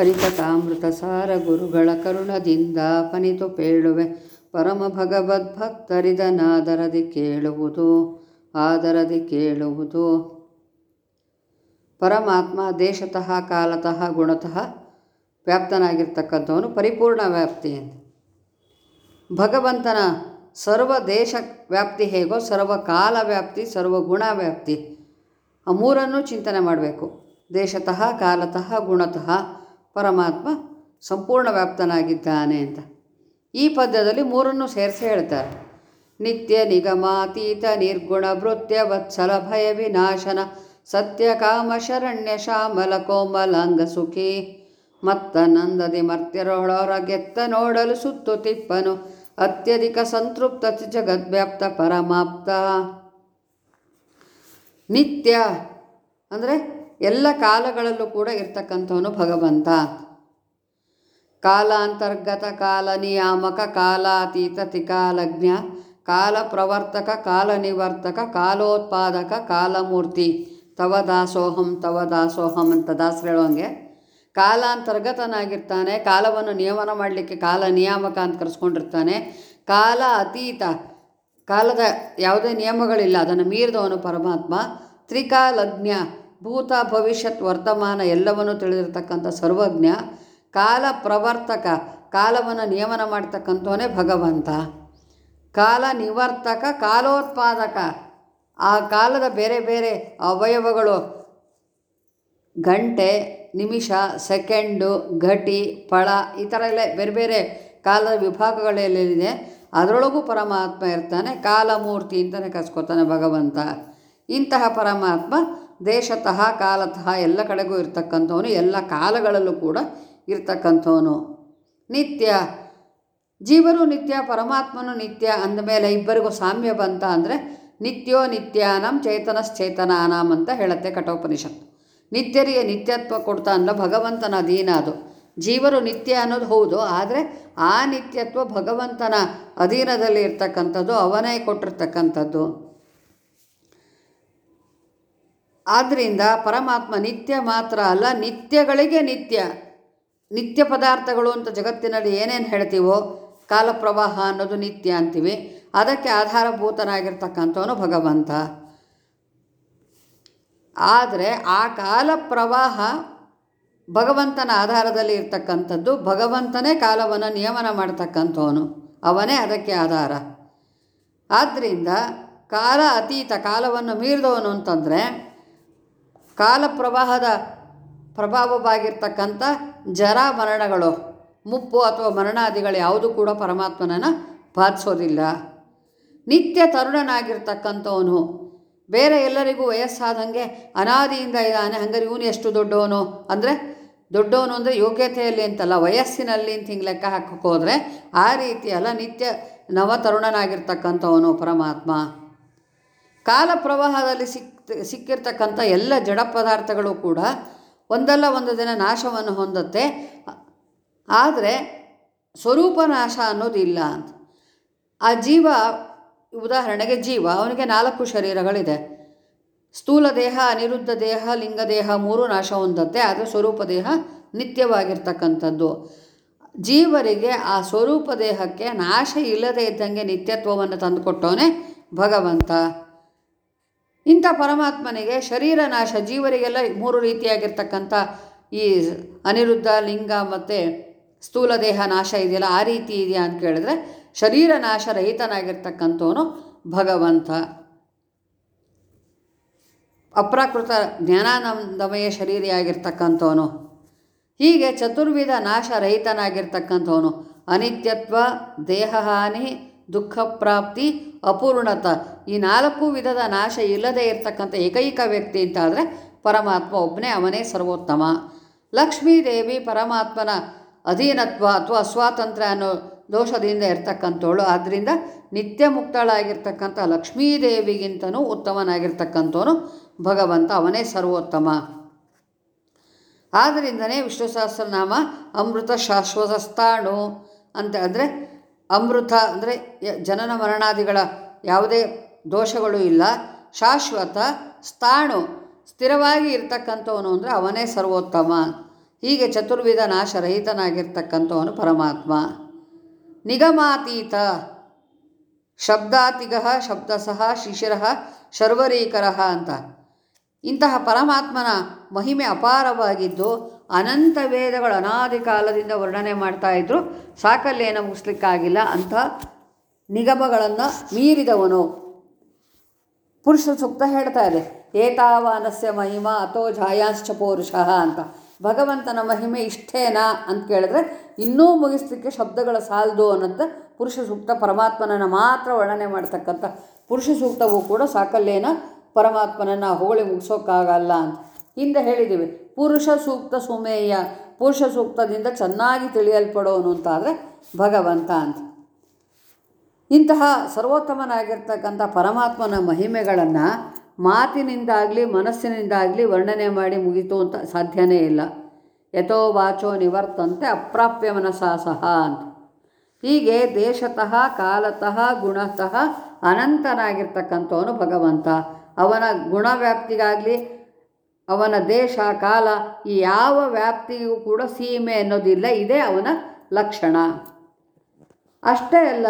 ಹರಿಕಥಾಮೃತ ಸಾರ ಗುರುಗಳ ಕರುಣದಿಂದ ಪನಿತು ಪೇಳುವೆ. ಪರಮ ಭಗವದ್ಭಕ್ತರಿದನಾದರದಿ ಕೇಳುವುದು, ಆದರದಿ ಕೇಳುವುದು. ಪರಮಾತ್ಮ ದೇಶತಃ, ಕಾಲತಃ, ಗುಣತಃ ವ್ಯಾಪ್ತನಾಗಿರ್ತಕ್ಕಂಥವನು ಪರಿಪೂರ್ಣ ವ್ಯಾಪ್ತಿ ಅಂತ. ಭಗವಂತನ ಸರ್ವ ದೇಶ ವ್ಯಾಪ್ತಿ ಹೇಗೋ ಸರ್ವ ಕಾಲ ವ್ಯಾಪ್ತಿ, ಸರ್ವ ಗುಣ ವ್ಯಾಪ್ತಿ, ಆ ಮೂರನ್ನು ಚಿಂತನೆ ಮಾಡಬೇಕು. ದೇಶತಃ, ಕಾಲತಃ, ಗುಣತಃ ಪರಮಾತ್ಮ ಸಂಪೂರ್ಣ ವ್ಯಾಪ್ತನಾಗಿದ್ದಾನೆ ಅಂತ. ಈ ಪದ್ಯದಲ್ಲಿ ಮೂರನ್ನು ಸೇರಿಸಿ ಹೇಳ್ತಾರೆ. ನಿತ್ಯ ನಿಗಮಾತೀತ ನಿರ್ಗುಣ ಭೃತ್ಯ ವತ್ಸಲ ಭಯ ವಿನಾಶನ ಸತ್ಯ ಕಾಮ ಶರಣ್ಯ ಶ್ಯಾಮಲ ಕೋಮಲಾಂಗ ಸುಖಿ. ಮತ್ತ ನಂದದಿ ಮರ್ತ್ಯರೊಳಗೆತ್ತ ನೋಡಲು ಸುತ್ತು ತಿಪ್ಪನು ಅತ್ಯಧಿಕ ಸಂತೃಪ್ತ ಜಗದ್ವ್ಯಾಪ್ತ ಪರಮಾಪ್ತ. ನಿತ್ಯ ಅಂದರೆ ಎಲ್ಲ ಕಾಲಗಳಲ್ಲೂ ಕೂಡ ಇರ್ತಕ್ಕಂಥವನು ಭಗವಂತ. ಕಾಲಾಂತರ್ಗತ ಕಾಲ ನಿಯಾಮಕ ಕಾಲಾತೀತ ತಿಕಾಲಜ್ಞ ಕಾಲ ಪ್ರವರ್ತಕ ಕಾಲ ನಿವರ್ತಕ ಕಾಲೋತ್ಪಾದಕ, ಕಾಲಮೂರ್ತಿ. ತವ ದಾಸೋಹಂ ತವ ದಾಸೋಹಂ ಅಂತ ದಾಸರು ಹೇಳೋಂಗೆ ಕಾಲಾಂತರ್ಗತನಾಗಿರ್ತಾನೆ, ಕಾಲವನ್ನು ನಿಯಮನ ಮಾಡಲಿಕ್ಕೆ ಕಾಲ ನಿಯಾಮಕ ಅಂತ ಕರೆಸ್ಕೊಂಡಿರ್ತಾನೆ. ಕಾಲ ಅತೀತ, ಕಾಲದ ಯಾವುದೇ ನಿಯಮಗಳಿಲ್ಲ, ಅದನ್ನು ಮೀರಿದವನು ಪರಮಾತ್ಮ. ತ್ರಿಕಾಲಜ್ಞ ಭೂತ, ಭವಿಷ್ಯತ್, ವರ್ತಮಾನ ಎಲ್ಲವನ್ನೂ ತಿಳಿದಿರ್ತಕ್ಕಂಥ ಸರ್ವಜ್ಞ, ಕಾಲ ಪ್ರವರ್ತಕ, ಕಾಲವನ್ನು ನಿಯಮನ ಮಾಡ್ತಕ್ಕಂಥವನೇ ಭಗವಂತ. ಕಾಲ ನಿವರ್ತಕ, ಕಾಲೋತ್ಪಾದಕ. ಆ ಕಾಲದ ಬೇರೆ ಬೇರೆ ಅವಯವಗಳು ಗಂಟೆ, ನಿಮಿಷ, ಸೆಕೆಂಡು, ಘಟಿ ಫಳ ಈ ಥರ ಎಲ್ಲ ಬೇರೆ ಬೇರೆ ಕಾಲದ ವಿಭಾಗಗಳಲ್ಲಿದೆ ಅದರೊಳಗೂ ಪರಮಾತ್ಮ ಇರ್ತಾನೆ, ಕಾಲಮೂರ್ತಿ ಅಂತಲೇ ಕಸ್ಕೋತಾನೆ ಭಗವಂತ. ಇಂತಹ ಪರಮಾತ್ಮ ದೇಶತಃ, ಕಾಲತಃ ಎಲ್ಲ ಕಡೆಗೂ ಇರ್ತಕ್ಕಂಥವನು, ಎಲ್ಲ ಕಾಲಗಳಲ್ಲೂ ಕೂಡ ಇರ್ತಕ್ಕಂಥವನು. ನಿತ್ಯ, ಜೀವರು ನಿತ್ಯ, ಪರಮಾತ್ಮನು ನಿತ್ಯ ಅಂದಮೇಲೆ ಇಬ್ಬರಿಗೂ ಸಾಮ್ಯ ಬಂತ ಅಂದರೆ ನಿತ್ಯೋ ನಿತ್ಯಾನಂ ಚೇತನಶ್ಚೇತನಾನಾಂ ಅಂತ ಹೇಳುತ್ತೆ ಕಠೋಪನಿಷತ್ತು. ನಿತ್ಯರಿಗೆ ನಿತ್ಯತ್ವ ಕೊಡ್ತಾ ಅನ್ನೋ ಭಗವಂತನ ಅಧೀನ ಅದು. ಜೀವರು ನಿತ್ಯ ಅನ್ನೋದು ಹೌದು, ಆದರೆ ಆ ನಿತ್ಯತ್ವ ಭಗವಂತನ ಅಧೀನದಲ್ಲಿ ಇರ್ತಕ್ಕಂಥದ್ದು, ಅವನೇ ಕೊಟ್ಟಿರ್ತಕ್ಕಂಥದ್ದು. ಆದ್ದರಿಂದ ಪರಮಾತ್ಮ ನಿತ್ಯ ಮಾತ್ರ ಅಲ್ಲ, ನಿತ್ಯಗಳಿಗೆ ನಿತ್ಯ ನಿತ್ಯ ಪದಾರ್ಥಗಳು ಅಂತ ಜಗತ್ತಿನಲ್ಲಿ ಏನೇನು ಹೇಳ್ತೀವೋ, ಕಾಲಪ್ರವಾಹ ಅನ್ನೋದು ನಿತ್ಯ ಅಂತೀವಿ. ಅದಕ್ಕೆ ಆಧಾರಭೂತನಾಗಿರ್ತಕ್ಕಂಥವನು ಭಗವಂತ. ಆದರೆ ಆ ಕಾಲ ಪ್ರವಾಹ ಭಗವಂತನ ಆಧಾರದಲ್ಲಿ ಇರ್ತಕ್ಕಂಥದ್ದು, ಭಗವಂತನೇ ಕಾಲವನ್ನು ನಿಯಮನ ಮಾಡ್ತಕ್ಕಂಥವನು. ಅವನೇ ಅದಕ್ಕೆ ಆಧಾರ. ಆದ್ದರಿಂದ ಕಾಲ ಅತೀತ, ಕಾಲವನ್ನು ಮೀರಿದವನು ಅಂತಂದರೆ ಕಾಲ ಪ್ರವಾಹದ ಪ್ರಭಾವವಾಗಿರ್ತಕ್ಕಂಥ ಜರ ಮರಣಗಳು ಮುಪ್ಪು ಅಥವಾ ಮರಣಾದಿಗಳು ಯಾವುದು ಕೂಡ ಪರಮಾತ್ಮನನ್ನು ಬಾಧಿಸೋದಿಲ್ಲ. ನಿತ್ಯ ತರುಣನಾಗಿರ್ತಕ್ಕಂಥವನು, ಬೇರೆ ಎಲ್ಲರಿಗೂ ವಯಸ್ಸಾದಂಗೆ ಅನಾದಿಯಿಂದ ಇದ್ದಾನೆ, ಹಂಗಾರೆ ಇವನು ಎಷ್ಟು ದೊಡ್ಡವನು ಅಂದರೆ ದೊಡ್ಡವನು ಅಂದರೆ ಯೋಗ್ಯತೆಯಲ್ಲಿ ಅಂತಲ್ಲ, ವಯಸ್ಸಿನಲ್ಲಿ ಅಂತ ಹಿಂಗೆ ಲೆಕ್ಕ ಹೋದರೆ ಆ ರೀತಿ ಅಲ್ಲ ನಿತ್ಯ ನವತರುಣನಾಗಿರ್ತಕ್ಕಂಥವನು ಪರಮಾತ್ಮ. ಕಾಲ ಪ್ರವಾಹದಲ್ಲಿ ಸಿಕ್ ಎಲ್ಲ ಜಡ ಪದಾರ್ಥಗಳು ಕೂಡ ಒಂದಲ್ಲ ಒಂದು ದಿನ ನಾಶವನ್ನು ಹೊಂದುತ್ತೆ. ಆದರೆ ಸ್ವರೂಪ ನಾಶ ಅನ್ನೋದಿಲ್ಲ ಅಂತ. ಆ ಜೀವ, ಉದಾಹರಣೆಗೆ ಜೀವ, ಅವನಿಗೆ ನಾಲ್ಕು ಶರೀರಗಳಿದೆ. ಸ್ಥೂಲ ದೇಹ, ಅನಿರುದ್ಧ ದೇಹ, ಲಿಂಗ ದೇಹ ಮೂರು ನಾಶ ಹೊಂದತ್ತೆ. ಆದರೆ ಸ್ವರೂಪ ದೇಹ ನಿತ್ಯವಾಗಿರ್ತಕ್ಕಂಥದ್ದು. ಜೀವರಿಗೆ ಆ ಸ್ವರೂಪ ದೇಹಕ್ಕೆ ನಾಶ ಇಲ್ಲದೇ ಇದ್ದಂಗೆ ನಿತ್ಯತ್ವವನ್ನು ತಂದುಕೊಟ್ಟವನೇ ಭಗವಂತ. ಇಂಥ ಪರಮಾತ್ಮನಿಗೆ ಶರೀರ ನಾಶ, ಜೀವರಿಗೆಲ್ಲ ಮೂರು ರೀತಿಯಾಗಿರ್ತಕ್ಕಂಥ ಈ ಅನಿರುದ್ಧ, ಲಿಂಗ ಮತ್ತು ಸ್ಥೂಲ ದೇಹ ನಾಶ ಇದೆಯಲ್ಲ, ಆ ರೀತಿ ಇದೆಯಾ ಅಂತ ಕೇಳಿದ್ರೆ ಶರೀರ ನಾಶ ರಹಿತನಾಗಿರ್ತಕ್ಕಂಥವನು ಭಗವಂತ. ಅಪ್ರಾಕೃತ ಜ್ಞಾನಾನಂದಮಯ ಶರೀರಿಯಾಗಿರ್ತಕ್ಕಂಥವನು ಹೀಗೆ ಚತುರ್ವಿಧ ನಾಶ ರಹಿತನಾಗಿರ್ತಕ್ಕಂಥವನು. ಅನಿತ್ಯತ್ವ, ದೇಹಹಾನಿ ದುಃಖ ಪ್ರಾಪ್ತಿ ಅಪೂರ್ಣತ. ಈ ನಾಲ್ಕು ವಿಧದ ನಾಶ ಇಲ್ಲದೇ ಇರತಕ್ಕಂಥ ಏಕೈಕ ವ್ಯಕ್ತಿ ಅಂತಾದರೆ ಪರಮಾತ್ಮ ಒಬ್ಬನೇ, ಅವನೇ ಸರ್ವೋತ್ತಮ. ಲಕ್ಷ್ಮೀದೇವಿ ಪರಮಾತ್ಮನ ಅಧೀನತ್ವ ಅಥವಾ ಸ್ವಾತಂತ್ರ್ಯ ಅನ್ನೋ ದೋಷದಿಂದ ಇರ್ತಕ್ಕಂಥವಳು. ಆದ್ದರಿಂದ ನಿತ್ಯ ಮುಕ್ತಳಾಗಿರ್ತಕ್ಕಂಥ ಲಕ್ಷ್ಮೀದೇವಿಗಿಂತನೂ ಉತ್ತಮನಾಗಿರ್ತಕ್ಕಂಥವನು ಭಗವಂತ, ಅವನೇ ಸರ್ವೋತ್ತಮ. ಆದ್ದರಿಂದನೇ ವಿಷ್ಣು ಸಹಸ್ರನಾಮ ಅಮೃತ ಶಾಶ್ವತ ಸ್ಥಾಣು ಅಂತ ಅಂದರೆ ಅಮೃತ ಅಂದರೆ ಜನನ ಮರಣಾದಿಗಳ ಯಾವುದೇ ದೋಷಗಳು ಇಲ್ಲ. ಶಾಶ್ವತ, ಸ್ಥಾಣು, ಸ್ಥಿರವಾಗಿ ಇರ್ತಕ್ಕಂಥವನು ಅಂದರೆ ಅವನೇ ಸರ್ವೋತ್ತಮ. ಹೀಗೆ ಚತುರ್ವಿಧ ನಾಶರಹಿತನಾಗಿರ್ತಕ್ಕಂಥವನು ಪರಮಾತ್ಮ. ನಿಗಮಾತೀತ ಶಬ್ದಾತಿಗ ಶಬ್ದಸಃ ಶಿಶಿರ ಶರ್ವರೀಕರ ಅಂತ. ಇಂತಹ ಪರಮಾತ್ಮನ ಮಹಿಮೆ ಅಪಾರವಾಗಿದ್ದು ಅನಂತ ವೇದಗಳು ಅನಾದಿ ಕಾಲದಿಂದ ವರ್ಣನೆ ಮಾಡ್ತಾ ಇದ್ರು. ಸಾಕಲ್ಲೇನ ಮುಗಿಸ್ಲಿಕ್ಕಾಗಿಲ್ಲ. ಅಂಥ ನಿಗಮಗಳನ್ನು ಮೀರಿದವನು. ಪುರುಷ ಸೂಕ್ತ ಹೇಳ್ತಾ ಇದೆ. ಏತಾವಾನಸ್ಯ ಮಹಿಮಾ ಅಥೋ ಜಾಯಾಶ್ಚ ಪೌರುಷಃ ಅಂತ. ಭಗವಂತನ ಮಹಿಮೆ ಇಷ್ಟೇನಾ ಅಂತ ಕೇಳಿದ್ರೆ, ಇನ್ನೂ ಮುಗಿಸ್ಲಿಕ್ಕೆ ಶಬ್ದಗಳ ಸಾಲದು ಅನ್ನಂತ ಪುರುಷ ಸೂಕ್ತ ಪರಮಾತ್ಮನನ್ನು ಮಾತ್ರ ವರ್ಣನೆ ಮಾಡ್ತಕ್ಕಂಥ ಪುರುಷ ಸೂಕ್ತವೂ ಕೂಡ ಸಾಕಲ್ಲೇನ ಪರಮಾತ್ಮನನ್ನು ಹೊಗಳಿ ಮುಗಿಸೋಕ್ಕಾಗಲ್ಲ ಅಂತ. ಹಿಂದೆ ಹೇಳಿದ್ದೀವಿ, ಪುರುಷ ಸೂಕ್ತ ಸುಮೇಯ, ಪುರುಷ ಸೂಕ್ತದಿಂದ ಚೆನ್ನಾಗಿ ತಿಳಿಯಲ್ಪಡೋನು ಅಂತಾದರೆ ಭಗವಂತ ಅಂತ. ಇಂತಹ ಸರ್ವೋತ್ತಮನಾಗಿರ್ತಕ್ಕಂಥ ಪರಮಾತ್ಮನ ಮಹಿಮೆಗಳನ್ನು ಮಾತಿನಿಂದಾಗಲಿ, ಮನಸ್ಸಿನಿಂದಾಗಲಿ ವರ್ಣನೆ ಮಾಡಿ ಮುಗಿತು ಅಂತ ಸಾಧ್ಯನೇ ಇಲ್ಲ. ಯಥೋ ವಾಚೋ ನಿವರ್ತಂತೆ ಅಪ್ರಾಪ್ಯ ಮನಸಾ ಸಹ ಅಂತ. ಹೀಗೆ ದೇಶತಃ, ಕಾಲತಃ, ಗುಣತಃ ಅನಂತನಾಗಿರ್ತಕ್ಕಂಥವನು ಭಗವಂತ. ಅವನ ಗುಣವ್ಯಾಪ್ತಿಗಾಗಲಿ ಅವನ ದೇಶ, ಕಾಲ, ಈ ಯಾವ ವ್ಯಾಪ್ತಿಯೂ ಕೂಡ ಸೀಮೆ ಅನ್ನೋದಿಲ್ಲ, ಇದೇ ಅವನ ಲಕ್ಷಣ. ಅಷ್ಟೇ ಅಲ್ಲ,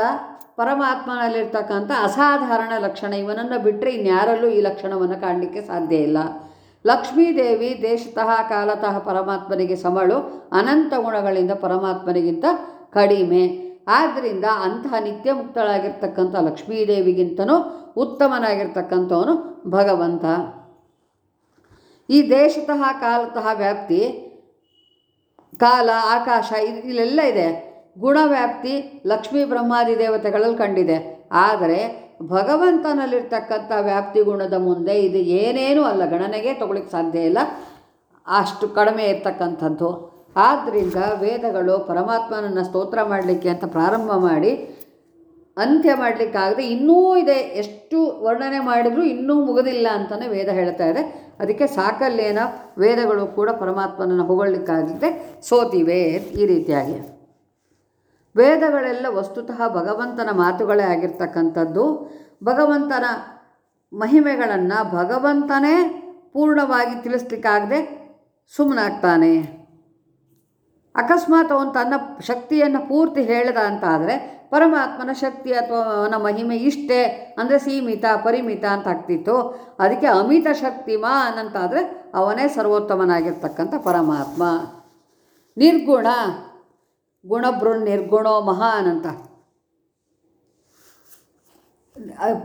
ಪರಮಾತ್ಮನಲ್ಲಿರ್ತಕ್ಕಂಥ ಅಸಾಧಾರಣ ಲಕ್ಷಣ, ಇವನನ್ನು ಬಿಟ್ಟರೆ ಇನ್ಯಾರಲ್ಲೂ ಈ ಲಕ್ಷಣವನ್ನು ಕಾಣಲಿಕ್ಕೆ ಸಾಧ್ಯ ಇಲ್ಲ. ಲಕ್ಷ್ಮೀದೇವಿ ದೇಶತಃ, ಕಾಲತಃ ಪರಮಾತ್ಮನಿಗೆ ಸಮಳು, ಅನಂತ ಗುಣಗಳಿಂದ ಪರಮಾತ್ಮನಿಗಿಂತ ಕಡಿಮೆ. ಆದ್ದರಿಂದ ಅಂತಹ ನಿತ್ಯ ಮುಕ್ತಳಾಗಿರ್ತಕ್ಕಂಥ ಲಕ್ಷ್ಮೀದೇವಿಗಿಂತನೂ ಉತ್ತಮನಾಗಿರ್ತಕ್ಕಂಥವನು ಭಗವಂತ. ಈ ದೇಶತಃ, ಕಾಲತಃ ವ್ಯಾಪ್ತಿ, ಕಾಲ, ಆಕಾಶ ಇಲ್ಲೆಲ್ಲ ಇದೆ. ಗುಣವ್ಯಾಪ್ತಿ ಲಕ್ಷ್ಮೀ ಬ್ರಹ್ಮಾದಿ ದೇವತೆಗಳಲ್ಲಿ ಕಂಡಿದೆ. ಆದರೆ ಭಗವಂತನಲ್ಲಿರ್ತಕ್ಕಂಥ ವ್ಯಾಪ್ತಿ ಗುಣದ ಮುಂದೆ ಇದು ಏನೇನೂ ಅಲ್ಲ. ಗಣನೆಗೆ ತಗೊಳ್ಳಿಕ್ಕೆ ಸಾಧ್ಯ ಇಲ್ಲ. ಅಷ್ಟು ಕಡಿಮೆ ಇರ್ತಕ್ಕಂಥದ್ದು. ಆದ್ದರಿಂದ ವೇದಗಳು ಪರಮಾತ್ಮನನ್ನು ಸ್ತೋತ್ರ ಮಾಡಲಿಕ್ಕೆ ಅಂತ ಪ್ರಾರಂಭ ಮಾಡಿ ಅಂತ್ಯ ಮಾಡಲಿಕ್ಕಾಗದೆ ಇನ್ನೂ ಇದೆ, ಎಷ್ಟು ವರ್ಣನೆ ಮಾಡಿದರೂ ಇನ್ನೂ ಮುಗಿದಿಲ್ಲ ಅಂತಲೇ ವೇದ ಹೇಳ್ತಾ ಇದೆ. ಅದಕ್ಕೆ ಸಾಕಲ್ಲೇನ, ವೇದಗಳು ಕೂಡ ಪರಮಾತ್ಮನನ್ನು ಹೊಗಳಲಿಕ್ಕಾಗದೆ ಸೋತಿವೆ ಈ ರೀತಿಯಾಗಿ. ವೇದಗಳೆಲ್ಲ ವಸ್ತುತಃ ಭಗವಂತನ ಮಾತುಗಳೇ ಆಗಿರ್ತಕ್ಕಂಥದ್ದು. ಭಗವಂತನ ಮಹಿಮೆಗಳನ್ನು ಭಗವಂತನೇ ಪೂರ್ಣವಾಗಿ ತಿಳಿಸ್ಲಿಕ್ಕಾಗದೆ ಸುಮ್ಮನಾಗ್ತಾನೆ ಅಕಸ್ಮಾತ್ ಅವನು ತನ್ನ ಶಕ್ತಿಯನ್ನು ಪೂರ್ತಿ ಹೇಳಿದ ಅಂತಾದರೆ ಪರಮಾತ್ಮನ ಶಕ್ತಿ ಅಥವಾ ಅವನ ಮಹಿಮೆ ಇಷ್ಟೇ, ಅಂದರೆ ಸೀಮಿತ, ಪರಿಮಿತ ಅಂತ ಆಗ್ತಿತ್ತು. ಅದಕ್ಕೆ ಅಮಿತ ಶಕ್ತಿಮಾನ್ ಅಂತಾದರೆ ಅವನೇ ಸರ್ವೋತ್ತಮನಾಗಿರ್ತಕ್ಕಂಥ ಪರಮಾತ್ಮ. ನಿರ್ಗುಣ ಗುಣಭೃ ನಿರ್ಗುಣೋ ಮಹಾನ್ ಅಂತ.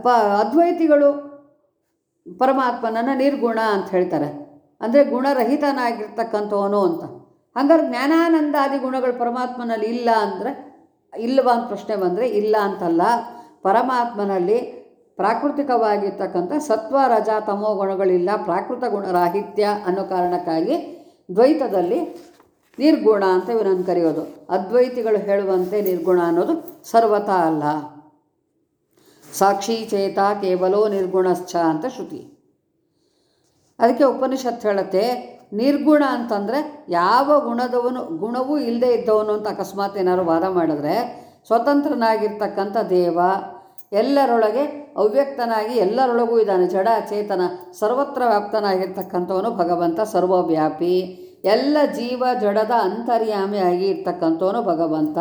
ಪ, ಅದ್ವೈತಿಗಳು ಪರಮಾತ್ಮನನ್ನು ನಿರ್ಗುಣ ಅಂತ ಹೇಳ್ತಾರೆ. ಅಂದರೆ ಗುಣರಹಿತನಾಗಿರ್ತಕ್ಕಂಥವನು ಅಂತ. ಹಂಗಾರೆ ಜ್ಞಾನಾನಂದಾದಿ ಗುಣಗಳು ಪರಮಾತ್ಮನಲ್ಲಿ ಇಲ್ಲ ಅಂದರೆ, ಇಲ್ಲವಾ ಅಂತ ಪ್ರಶ್ನೆ ಬಂದರೆ, ಇಲ್ಲ ಅಂತಲ್ಲ. ಪರಮಾತ್ಮನಲ್ಲಿ ಪ್ರಾಕೃತಿಕವಾಗಿರ್ತಕ್ಕಂಥ ಸತ್ವ, ರಜ, ತಮೋ ಗುಣಗಳಿಲ್ಲ, ಪ್ರಾಕೃತ ಗುಣರಾಹಿತ್ಯ ಅನ್ನೋ ಕಾರಣಕ್ಕಾಗಿ ದ್ವೈತದಲ್ಲಿ ನಿರ್ಗುಣ ಅಂತ ಇವನನ್ನು ಕರೆಯೋದು. ಅದ್ವೈತಿಗಳು ಹೇಳುವಂತೆ ನಿರ್ಗುಣ ಅನ್ನೋದು ಸರ್ವತಾ ಅಲ್ಲ. ಸಾಕ್ಷಿ ಚೇತ ಕೇವಲೋ ನಿರ್ಗುಣಶ್ಚ ಅಂತ ಶ್ರುತಿ. ಅದಕ್ಕೆ ಉಪನಿಷತ್ ಹೇಳುತ್ತೆ ನಿರ್ಗುಣ ಅಂತಂದರೆ ಯಾವ ಗುಣದವನು, ಗುಣವೂ ಇಲ್ಲದೆ ಇದ್ದವನು ಅಂತ ಅಕಸ್ಮಾತ್ ಏನಾದ್ರು ವಾದ ಮಾಡಿದ್ರೆ ಸ್ವತಂತ್ರನಾಗಿರ್ತಕ್ಕಂಥ ದೇವ ಎಲ್ಲರೊಳಗೆ ಅವ್ಯಕ್ತನಾಗಿ ಎಲ್ಲರೊಳಗೂ ಇದ್ದಾನೆ. ಜಡ, ಚೇತನ, ಸರ್ವತ್ರ ವ್ಯಾಪ್ತನಾಗಿರ್ತಕ್ಕಂಥವನು ಭಗವಂತ ಸರ್ವವ್ಯಾಪಿ. ಎಲ್ಲ ಜೀವ ಜಡದ ಅಂತರ್ಯಾಮಿಯಾಗಿ ಇರ್ತಕ್ಕಂಥವನು ಭಗವಂತ.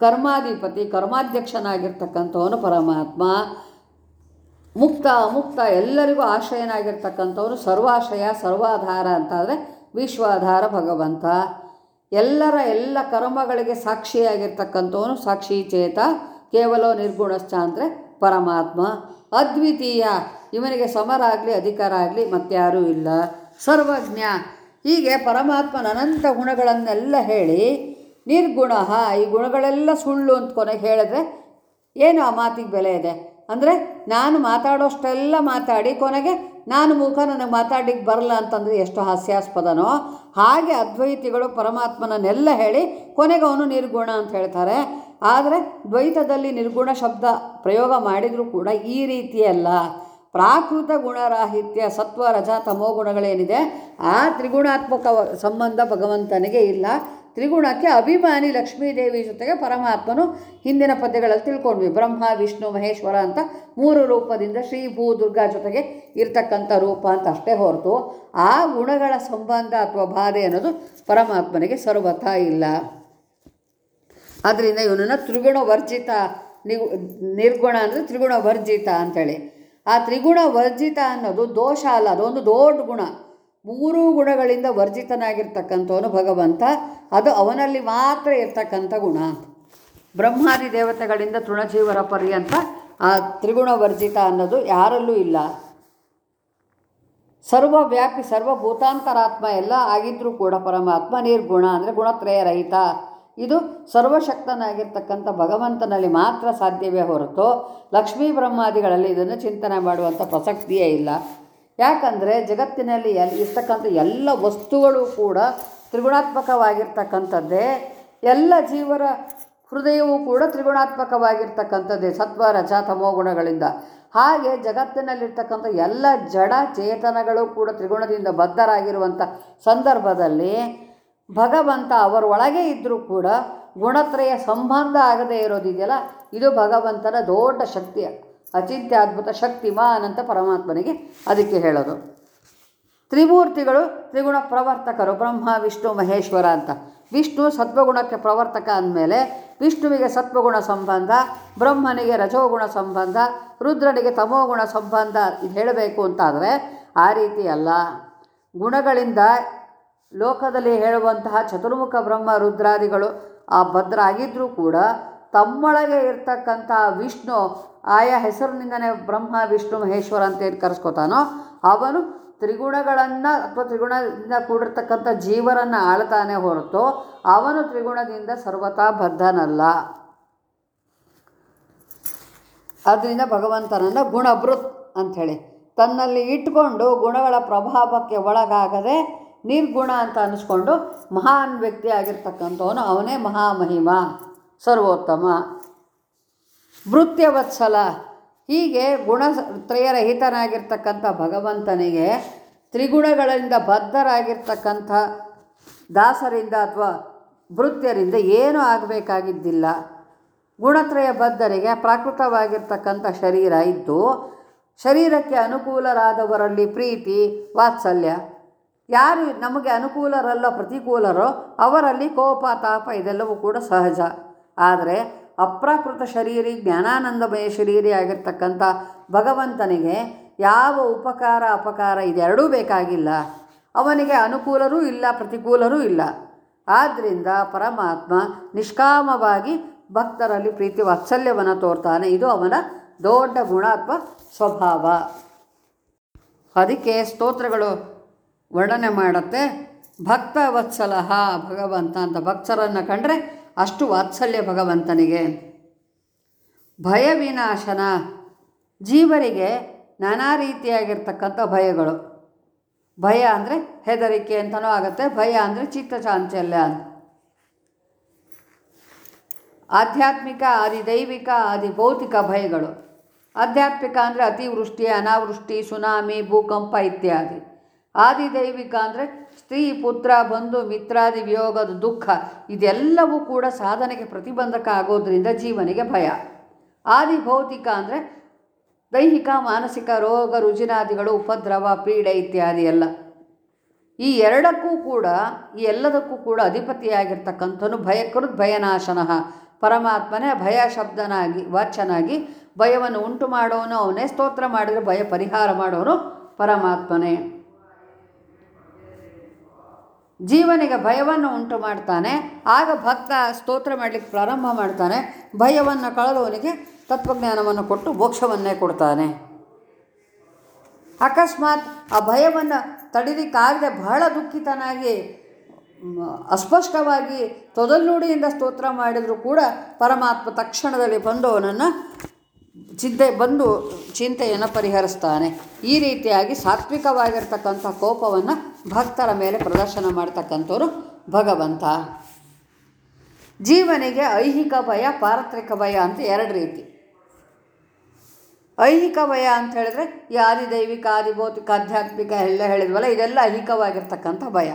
ಕರ್ಮಾಧಿಪತಿ, ಕರ್ಮಾಧ್ಯಕ್ಷನಾಗಿರ್ತಕ್ಕಂಥವನು ಪರಮಾತ್ಮ. ಮುಕ್ತ ಅಮುಕ್ತ ಎಲ್ಲರಿಗೂ ಆಶ್ರಯನಾಗಿರ್ತಕ್ಕಂಥವ್ರು ಸರ್ವಾಶ್ರಯ, ಸರ್ವಾಧಾರ ಅಂತಾದರೆ ವಿಶ್ವಾಧಾರ, ಭಗವಂತ. ಎಲ್ಲರ ಎಲ್ಲ ಕರ್ಮಗಳಿಗೆ ಸಾಕ್ಷಿಯಾಗಿರ್ತಕ್ಕಂಥವನು ಸಾಕ್ಷಿ ಚೇತ, ಕೇವಲ ನಿರ್ಗುಣಶ್ಚ ಅಂದರೆ ಪರಮಾತ್ಮ. ಅದ್ವಿತೀಯ, ಇವನಿಗೆ ಸಮರ ಆಗಲಿ ಅಧಿಕಾರ ಆಗಲಿ ಮತ್ತಾರೂ ಇಲ್ಲ. ಸರ್ವಜ್ಞ. ಹೀಗೆ ಪರಮಾತ್ಮನ ಅನಂತ ಗುಣಗಳನ್ನೆಲ್ಲ ಹೇಳಿ, ನಿರ್ಗುಣ, ಈ ಗುಣಗಳೆಲ್ಲ ಸುಳ್ಳು ಅಂತ ಕೊನೆಗೆ ಹೇಳಿದ್ರೆ ಏನು ಆ ಮಾತಿಗೆ ಬೆಲೆ ಇದೆ? ಅಂದರೆ ನಾನು ಮಾತಾಡೋಷ್ಟೆಲ್ಲ ಮಾತಾಡಿ ಕೊನೆಗೆ ನಾನು ಮುಖ ನನಗೆ ಮಾತಾಡ್ಲಿಕ್ಕೆ ಬರಲ್ಲ ಅಂತಂದರೆ ಎಷ್ಟು ಹಾಸ್ಯಾಸ್ಪದನೋ? ಹಾಗೆ ಅದ್ವೈತಿಗಳು ಪರಮಾತ್ಮನನ್ನೆಲ್ಲ ಹೇಳಿ ಕೊನೆಗೆ ಅವನು ನಿರ್ಗುಣ ಅಂತ ಹೇಳ್ತಾರೆ. ಆದರೆ ದ್ವೈತದಲ್ಲಿ ನಿರ್ಗುಣ ಶಬ್ದ ಪ್ರಯೋಗ ಮಾಡಿದರೂ ಕೂಡ ಈ ರೀತಿಯಲ್ಲ ಪ್ರಾಕೃತ ಗುಣರಾಹಿತ್ಯ, ಸತ್ವ, ರಜ, ತಮೋ ಗುಣಗಳೇನಿದೆ? ಆ ತ್ರಿಗುಣಾತ್ಮಕ ಸಂಬಂಧ ಭಗವಂತನಿಗೆ ಇಲ್ಲ. ತ್ರಿಗುಣಕ್ಕೆ ಅಭಿಮಾನಿ ಲಕ್ಷ್ಮೀದೇವಿ ಜೊತೆಗೆ ಪರಮಾತ್ಮನು ಹಿಂದಿನ ಪದ್ಯಗಳಲ್ಲಿ ತಿಳ್ಕೊಂಡ್ವಿ. ಬ್ರಹ್ಮ, ವಿಷ್ಣು, ಮಹೇಶ್ವರ ಅಂತ ಮೂರು ರೂಪದಿಂದ ಶ್ರೀ ಭೂ ದುರ್ಗಾ ಜೊತೆಗೆ ಇರ್ತಕ್ಕಂಥ ರೂಪ ಅಂತ ಅಷ್ಟೇ ಹೊರತು ಆ ಗುಣಗಳ ಸಂಬಂಧ ಅಥವಾ ಬಾಧೆ ಅನ್ನೋದು ಪರಮಾತ್ಮನಿಗೆ ಸರ್ವತ ಇಲ್ಲ. ಆದ್ದರಿಂದ ಇವನನ್ನು ತ್ರಿಗುಣ ವರ್ಜಿತ ನಿರ್ಗುಣ ಅಂದರೆ ತ್ರಿಗುಣ ವರ್ಜಿತ ಅಂಥೇಳಿ ಆ ತ್ರಿಗುಣ ವರ್ಜಿತ ಅನ್ನೋದು ದೋಷ ಅಲ್ಲ, ಅದೊಂದು ದೊಡ್ಡ ಗುಣ. ಮೂರೂ ಗುಣಗಳಿಂದ ವರ್ಜಿತನಾಗಿರ್ತಕ್ಕಂಥವನು ಭಗವಂತ. ಅದು ಅವನಲ್ಲಿ ಮಾತ್ರ ಇರ್ತಕ್ಕಂಥ ಗುಣ. ಬ್ರಹ್ಮಾದಿ ದೇವತೆಗಳಿಂದ ತೃಣಜೀವರ ಪರ್ಯಂತ ಆ ತ್ರಿಗುಣ ವರ್ಜಿತ ಅನ್ನೋದು ಯಾರಲ್ಲೂ ಇಲ್ಲ. ಸರ್ವವ್ಯಾಪಿ, ಸರ್ವಭೂತಾಂತರಾತ್ಮ ಎಲ್ಲ ಆಗಿದ್ದರೂ ಕೂಡ ಪರಮಾತ್ಮ ನಿರ್ಗುಣ ಅಂದರೆ ಗುಣತ್ರಯ ರಹಿತ ಇದು ಸರ್ವಶಕ್ತನಾಗಿರ್ತಕ್ಕಂಥ ಭಗವಂತನಲ್ಲಿ ಮಾತ್ರ ಸಾಧ್ಯವೇ ಹೊರತು ಲಕ್ಷ್ಮೀ ಬ್ರಹ್ಮಾದಿಗಳಲ್ಲಿ ಇದನ್ನು ಚಿಂತನೆ ಮಾಡುವಂಥ ಪ್ರಸಕ್ತಿಯೇ ಇಲ್ಲ. ಯಾಕಂದರೆ ಜಗತ್ತಿನಲ್ಲಿ ಎಲ್ಲಿ ಇರ್ತಕ್ಕಂಥ ಎಲ್ಲ ವಸ್ತುಗಳು ಕೂಡ ತ್ರಿಗುಣಾತ್ಮಕವಾಗಿರ್ತಕ್ಕಂಥದ್ದೇ. ಎಲ್ಲ ಜೀವರ ಹೃದಯವೂ ಕೂಡ ತ್ರಿಗುಣಾತ್ಮಕವಾಗಿರ್ತಕ್ಕಂಥದ್ದೇ ಸತ್ವ ರಜ ತಮೋ ಗುಣಗಳಿಂದ ಹಾಗೆ ಜಗತ್ತಿನಲ್ಲಿರ್ತಕ್ಕಂಥ ಎಲ್ಲ ಜಡ ಚೇತನಗಳು ಕೂಡ ತ್ರಿಗುಣದಿಂದ ಬದ್ಧರಾಗಿರುವಂಥ ಸಂದರ್ಭದಲ್ಲಿ ಭಗವಂತ ಅವರ ಒಳಗೆ ಇದ್ದರೂ ಕೂಡ ಗುಣತ್ರಯ ಸಂಬಂಧ ಆಗದೇ ಇರೋದಿದೆಯಲ್ಲ? ಇದು ಭಗವಂತನ ದೊಡ್ಡ ಶಕ್ತಿ ಅಚಿಂತ್ಯದ್ಭುತ ಶಕ್ತಿಮಾನ್ ಅಂತ ಪರಮಾತ್ಮನಿಗೆ ಅದಕ್ಕೆ ಹೇಳೋದು. ತ್ರಿಮೂರ್ತಿಗಳು ತ್ರಿಗುಣ ಪ್ರವರ್ತಕರು, ಬ್ರಹ್ಮ, ವಿಷ್ಣು, ಮಹೇಶ್ವರ ಅಂತ. ವಿಷ್ಣು ಸತ್ವಗುಣಕ್ಕೆ ಪ್ರವರ್ತಕ ಅಂದಮೇಲೆ ವಿಷ್ಣುವಿಗೆ ಸತ್ವಗುಣ ಸಂಬಂಧ, ಬ್ರಹ್ಮನಿಗೆ ರಜೋಗುಣ ಸಂಬಂಧ, ರುದ್ರನಿಗೆ ತಮೋಗುಣ ಸಂಬಂಧ ಇದು ಹೇಳಬೇಕು ಅಂತಾದರೆ ಆ ರೀತಿ ಅಲ್ಲ. ಗುಣಗಳಿಂದ ಲೋಕದಲ್ಲಿ ಹೇಳುವಂತಹ ಚತುರ್ಮುಖ ಬ್ರಹ್ಮ, ರುದ್ರಾದಿಗಳು ಆ ಭದ್ರ ಆಗಿದ್ದರೂ ಕೂಡ ತಮ್ಮೊಳಗೆ ಇರ್ತಕ್ಕಂಥ ವಿಷ್ಣು ಆಯಾ ಹೆಸರಿನಿಂದನೇ ಬ್ರಹ್ಮ, ವಿಷ್ಣು, ಮಹೇಶ್ವರ ಅಂತ ಏನು ಕರೆಸ್ಕೊತಾನೋ ಅವನು ತ್ರಿಗುಣಗಳನ್ನು ಅಥವಾ ತ್ರಿಗುಣದಿಂದ ಕೂಡಿರ್ತಕ್ಕಂಥ ಜೀವರನ್ನು ಆಳ್ತಾನೆ ಹೊರತು ಅವನು ತ್ರಿಗುಣದಿಂದ ಸರ್ವತಾ ಬದ್ಧನಲ್ಲ ಆದ್ದರಿಂದ ಭಗವಂತನನ್ನು ಗುಣಭೃತ್ ಅಂಥೇಳಿ. ತನ್ನಲ್ಲಿ ಇಟ್ಕೊಂಡು ಗುಣಗಳ ಪ್ರಭಾವಕ್ಕೆ ಒಳಗಾಗದೆ ನಿರ್ಗುಣ ಅಂತ ಅನ್ನಿಸ್ಕೊಂಡು ಮಹಾನ್ ವ್ಯಕ್ತಿ ಆಗಿರ್ತಕ್ಕಂಥವನು ಅವನೇ ಮಹಾಮಹಿಮ, ಸರ್ವೋತ್ತಮ. ಭೃತ್ಯವತ್ಸಲ ಹೀಗೆ ಗುಣತ್ರಯರಹಿತನಾಗಿರ್ತಕ್ಕಂಥ ಭಗವಂತನಿಗೆ ತ್ರಿಗುಣಗಳಿಂದ ಬದ್ಧರಾಗಿರ್ತಕ್ಕಂಥ ದಾಸರಿಂದ ಅಥವಾ ಭೃತ್ಯರಿಂದ ಏನೂ ಆಗಬೇಕಾಗಿದ್ದಿಲ್ಲ. ಗುಣತ್ರಯ ಬದ್ಧರಿಗೆ ಪ್ರಾಕೃತವಾಗಿರ್ತಕ್ಕಂಥ ಶರೀರ ಇದ್ದು ಶರೀರಕ್ಕೆ ಅನುಕೂಲರಾದವರಲ್ಲಿ ಪ್ರೀತಿ, ವಾತ್ಸಲ್ಯ. ಯಾರು ನಮಗೆ ಅನುಕೂಲರಲ್ಲ ಪ್ರತಿಕೂಲರೋ ಅವರಲ್ಲಿ ಕೋಪ, ತಾಪ ಇದೆಲ್ಲವೂ ಕೂಡ ಸಹಜ. ಆದರೆ ಅಪ್ರಾಕೃತ ಶರೀರಿ ಜ್ಞಾನಾನಂದಮಯ ಶರೀರಿ ಆಗಿರ್ತಕ್ಕಂಥ ಭಗವಂತನಿಗೆ ಯಾವ ಉಪಕಾರ, ಅಪಕಾರ ಇದೆರಡೂ ಬೇಕಾಗಿಲ್ಲ. ಅವನಿಗೆ ಅನುಕೂಲರೂ ಇಲ್ಲ, ಪ್ರತಿಕೂಲರೂ ಇಲ್ಲ. ಆದ್ದರಿಂದ ಪರಮಾತ್ಮ ನಿಷ್ಕಾಮವಾಗಿ ಭಕ್ತರಲ್ಲಿ ಪ್ರೀತಿ ವಾತ್ಸಲ್ಯವನ್ನು ತೋರ್ತಾನೆ. ಇದು ಅವನ ದೊಡ್ಡ ಗುಣ ಅಥವಾ ಸ್ವಭಾವ. ಅದಕ್ಕೆ ಸ್ತೋತ್ರಗಳು ವರ್ಣನೆ ಮಾಡುತ್ತೆ. ಭಕ್ತ ವತ್ಸಲಹ ಭಗವಂತ ಅಂತ ಭಕ್ತರನ್ನು ಕಂಡ್ರೆ ಅಷ್ಟು ವಾತ್ಸಲ್ಯ ಭಗವಂತನಿಗೆ. ಭಯ ವಿನಾಶನ ಜೀವರಿಗೆ ನಾನಾ ರೀತಿಯಾಗಿರ್ತಕ್ಕಂಥ ಭಯಗಳು. ಭಯ ಅಂದರೆ ಹೆದರಿಕೆ ಅಂತಲೂ ಆಗುತ್ತೆ, ಭಯ ಅಂದರೆ ಚಿತ್ತಚಾಂಚಲ್ಯ ಅಂತ. ಆಧ್ಯಾತ್ಮಿಕ, ಆದಿ ದೈವಿಕ, ಆದಿ ಭೌತಿಕ ಭಯಗಳು. ಆಧ್ಯಾತ್ಮಿಕ ಅಂದರೆ ಅತಿವೃಷ್ಟಿ, ಅನಾವೃಷ್ಟಿ, ಸುನಾಮಿ, ಭೂಕಂಪ ಇತ್ಯಾದಿ. ಆದಿ ದೈವಿಕ ಅಂದರೆ ಸ್ತ್ರೀ ಪುತ್ರ, ಬಂಧು ಮಿತ್ರಾದಿ ವಿಯೋಗದ ದುಃಖ, ಇದೆಲ್ಲವೂ ಕೂಡ ಸಾಧನೆಗೆ ಪ್ರತಿಬಂಧಕ ಆಗೋದ್ರಿಂದ ಜೀವನಿಗೆ ಭಯ. ಆದಿ ಭೌತಿಕ ಅಂದರೆ ದೈಹಿಕ, ಮಾನಸಿಕ ರೋಗ, ರುಜಿನಾದಿಗಳು, ಉಪದ್ರವ, ಪೀಡೆ ಇತ್ಯಾದಿ ಎಲ್ಲ. ಈ ಎರಡಕ್ಕೂ ಕೂಡ, ಈ ಎಲ್ಲದಕ್ಕೂ ಕೂಡ ಅಧಿಪತಿಯಾಗಿರ್ತಕ್ಕಂಥನು ಭಯಕೃದ್ ಭಯನಾಶನಃ. ಪರಮಾತ್ಮನೇ ಭಯ ಶಬ್ದನಾಗಿ ವಾಚನಾಗಿ ಭಯವನ್ನು ಉಂಟು ಮಾಡೋನು, ಅವನೇ ಸ್ತೋತ್ರ ಮಾಡಿದರೆ ಭಯ ಪರಿಹಾರ ಮಾಡೋನು ಪರಮಾತ್ಮನೇ. ಜೀವನಿಗೆ ಭಯವನ್ನು ಉಂಟು ಮಾಡ್ತಾನೆ. ಆಗ ಭಕ್ತ ಸ್ತೋತ್ರ ಮಾಡಲಿಕ್ಕೆ ಪ್ರಾರಂಭ ಮಾಡ್ತಾನೆ. ಭಯವನ್ನು ಕಳೆದವನಿಗೆ ತತ್ವಜ್ಞಾನವನ್ನು ಕೊಟ್ಟು ಮೋಕ್ಷವನ್ನೇ ಕೊಡ್ತಾನೆ. ಅಕಸ್ಮಾತ್ ಆ ಭಯವನ್ನು ತಡಿಲಿಕ್ಕಾಗದೆ ಬಹಳ ದುಃಖಿತನಾಗಿ ಅಸ್ಪಷ್ಟವಾಗಿ ತೊದಲ್ನುಡಿಯಿಂದ ಸ್ತೋತ್ರ ಮಾಡಿದರೂ ಕೂಡ ಪರಮಾತ್ಮ ತಕ್ಷಣದಲ್ಲಿ ಬಂದು ಅವನನ್ನು ಚಿಂತೆ ಬಂದು ಚಿಂತೆಯನ್ನು ಪರಿಹರಿಸ್ತಾನೆ. ಈ ರೀತಿಯಾಗಿ ಸಾತ್ವಿಕವಾಗಿರ್ತಕ್ಕಂಥ ಕೋಪವನ್ನು ಭಕ್ತರ ಮೇಲೆ ಪ್ರದರ್ಶನ ಮಾಡ್ತಕ್ಕಂಥವ್ರು ಭಗವಂತ. ಜೀವನಿಗೆ ಐಹಿಕ ಭಯ ಪಾರತ್ರಿಕ ಭಯ ಅಂತ ಎರಡು ರೀತಿ. ಐಹಿಕ ಭಯ ಅಂತ ಹೇಳಿದ್ರೆ ಈ ಆದಿದೈವಿಕ, ಆದಿಭೌತಿಕ, ಆಧ್ಯಾತ್ಮಿಕ ಎಲ್ಲ ಹೇಳಿದ್ವಲ್ಲ, ಇದೆಲ್ಲ ಐಹಿಕವಾಗಿರ್ತಕ್ಕಂಥ ಭಯ.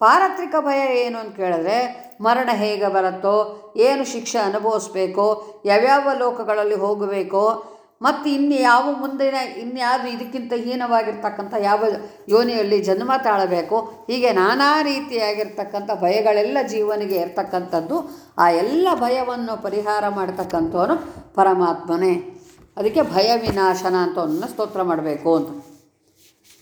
ಪಾರತ್ರಿಕ ಭಯ ಏನು ಅಂತ ಕೇಳಿದ್ರೆ ಮರಣ ಹೇಗೆ ಬರುತ್ತೋ, ಏನು ಶಿಕ್ಷೆ ಅನುಭವಿಸ್ಬೇಕೋ, ಯಾವ್ಯಾವ ಲೋಕಗಳಲ್ಲಿ ಹೋಗಬೇಕೋ, ಮತ್ತು ಇನ್ನು ಯಾವ ಮುಂದಿನ, ಇನ್ಯಾವುದು ಇದಕ್ಕಿಂತ ಹೀನವಾಗಿರ್ತಕ್ಕಂಥ ಯಾವ ಯೋನಿಯಲ್ಲಿ ಜನ್ಮ ತಾಳಬೇಕು, ಹೀಗೆ ನಾನಾ ರೀತಿಯಾಗಿರ್ತಕ್ಕಂಥ ಭಯಗಳೆಲ್ಲ ಜೀವನಿಗೆ ಇರ್ತಕ್ಕಂಥದ್ದು, ಆ ಎಲ್ಲ ಭಯವನ್ನು ಪರಿಹಾರ ಮಾಡ್ತಕ್ಕಂಥವನು ಪರಮಾತ್ಮನೇ. ಅದಕ್ಕೆ ಭಯ ವಿನಾಶನ ಅಂತ ಸ್ತೋತ್ರ ಮಾಡಬೇಕು ಅಂತ.